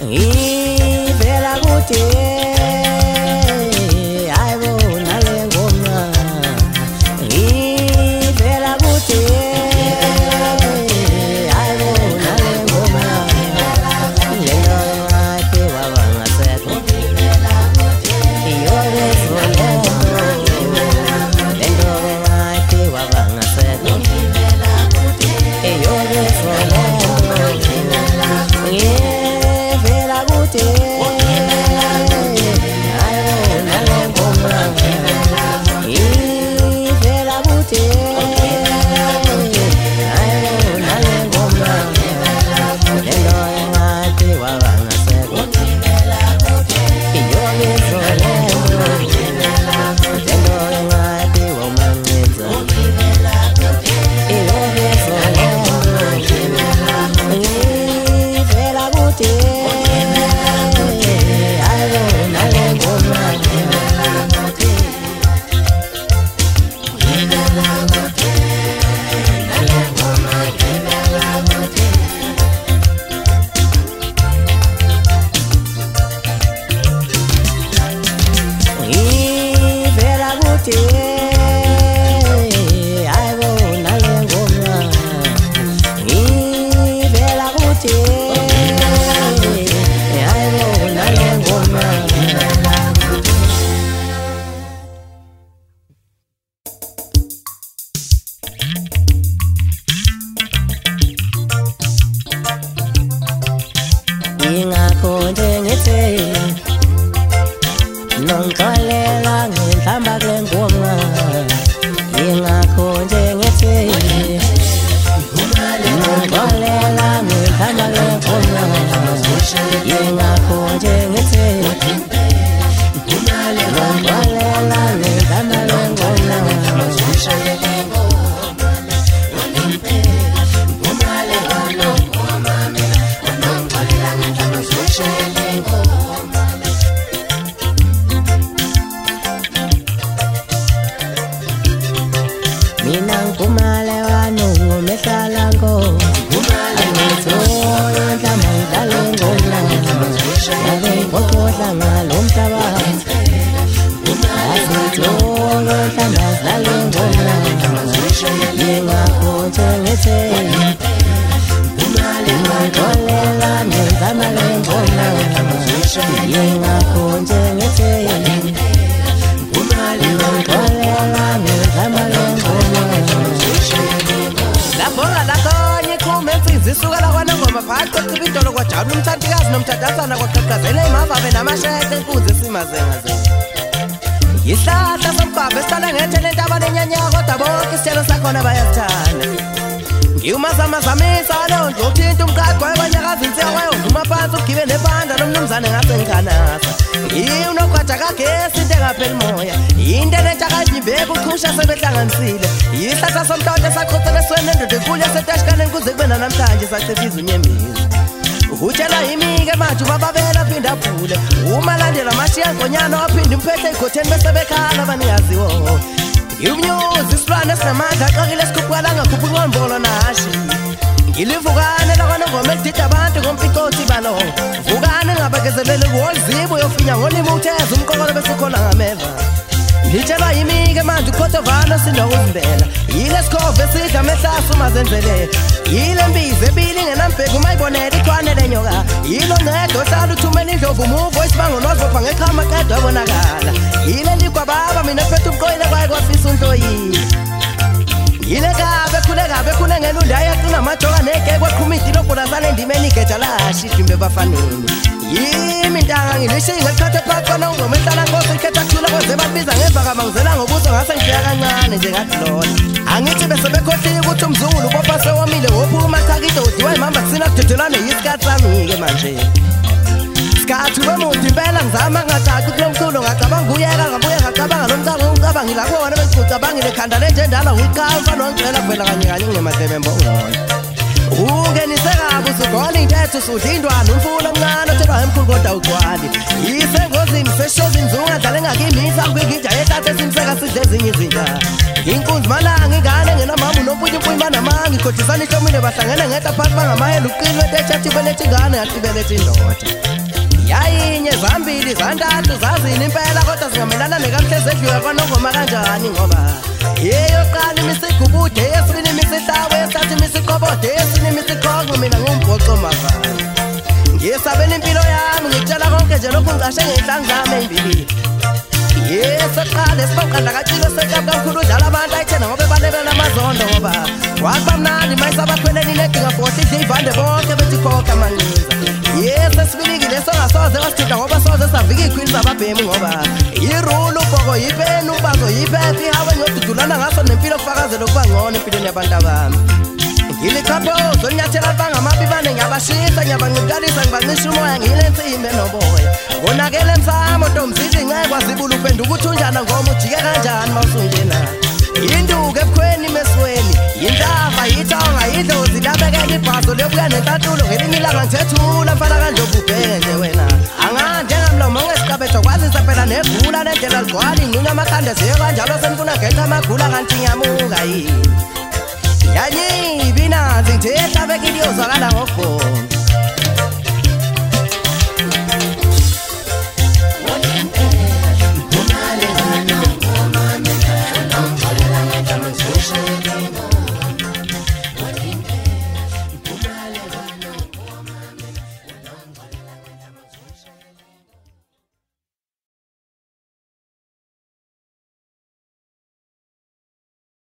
y de la Gucci. day. kujengithe nongixolela ngihlamba kule ngoma yingakho njengithe nongixolela ngihlamba kule ngoma Shonelima uthengetheni Imali ungayixolela ngenzama lembona Yingakho uthengetheni Imali ungayixolela ngenzama lembona Labhora lakonye iqhumba emfrizi isuka lakwanongoma phakathi kwecipha idolo kwajabula umthandikazi nomthandathana kwaqaqazela imava benamashete kuze simazengazenga Yihlahla besicala ngethelenta abanenyanyako daboke isitshelo sakhona bayasithanda ngiwumazamazamisa leyo nje uthinta umqaqo wayekwanyakazinsiya wayonduma phansi ugibe nebanda lomnumzane ngase ngikhanasa yiyo unogwada kagesi into engapheli moya into enenta kanyimbeka uqhusha sebehlanganisile yisatha somhlonto esaqhotsela esweni nendoda enkulu yasetashkaneni kuze kube nanamhlanje sasebiza unyembezi utshela imike manje ubababela aphinde abhule uma landela amashiya ngonyana aphinde imphethe egotheni bese bekhala abaniyaziwo imnyuzi isilwane esinamandla axakile esikhuphukala ngakhuphi inqombolo nashi ngilivukane lakwanongoma elidida abantu ngompicothi balo vukane ngabekezeleli kuwolizibo yofinya ngolimo utheza umqokolo besikhola ngameva ngitshelwa yimike manje ukhotovalo sinokuzimbela yile mazenzele yile mbiza ebili ngenambheka umayibonela ichwane lenyoka yilo ncedo ohlala uthumela indlovu umuvo isibango nozopha ngechama qedwa ebonakala yile ndigwababa mina phethe umqoyile kwaye kwafisa untoyile yile kabe ekhule kabe ekhule ngelunde ayaqina amajoka neke kwaqhuma idilobhola sale ndimeni igeja lasha idimbe ebafaneni yimi ntanga ngilishinge lichothe phakona ungoma ehlala nkosi igama ngizela ngobuso ngase ngiya kancane nje ngadlola angithi bese bekhohliwe ukuthi umzukulu ubopha sewomile wophuma cha kidodi wayimamba sina kudedelwane yisikhathi sami-ke manje sikhathi bemude impela ngizama ngathathi kulo mculo ngacabanga uyeka ngabuye ngacabanga lo mcanga ungicabangile akuwona besicabangile khanda lenje ndala uyiqhawe mfana wangicela kuvela kanye kanye nginemadlebe mbongona ungenise kabi usugole intetho usudlindwa nomfulo omncane otshelwa emkhulu kodwa ugcwali isengozini seshozini zungadlale ngakimisa kwigija yetatha esimseka sidle ezinye izindawo inkunzi malanga ingane ngenamama unompunyimpuyima namanga ikhodisana ihlomile bahlangene ngeta phansi bangamayela uqinwe tetshathi beletha ingane yaqibeletha indoda yayinye zambili zantathu zazini impela kodwa zingamelana nekamhlezi edliwe kwanongoma kanjani ngoba yeyoqala imisiga ubude yesibini imisiga sengihlangame imbili yeseqala esiqoqa ndakatshilo sekamkamkhulu udlala abantu ayithena ngoba ebanebelamazondo ngoba kwaba mnandi mayisabakhweleni nedinga fohle idle ivande bonke bethi khokha maninza yese sibilingile songasoze wasithitha ngoba soze savika iy'khwini zababhemi ngoba yirule ubhoko yipeni ubazo yiphepha ihawe ngiyodudulana ngaso nempilo ofakazelo kuba ngcono empilweni yabantu abami Ngilichapho zonyathela bangamabibane ngiyabashisa ngiyabanqudalisa ngibancisha umoya ngilensimbe noboya Ngonakele msamo ntomziji ncekwa zibula upenda ukuthi unjana ngoma ujike kanjani mawusunjena Yinduku ebukhweni imesweni yintava yithonga idlozi labekela ibhaso lebuya nenhlatulo ngelinye ilanga ngithethula mfana kandlovu ubheke wena anganjengamlomo ngesigabethwa kwazisa phela nebhula nendlela ligcwala inqunya amakhanda ziye kanjalo senifuna geca amagula kanti ngiyamuka yini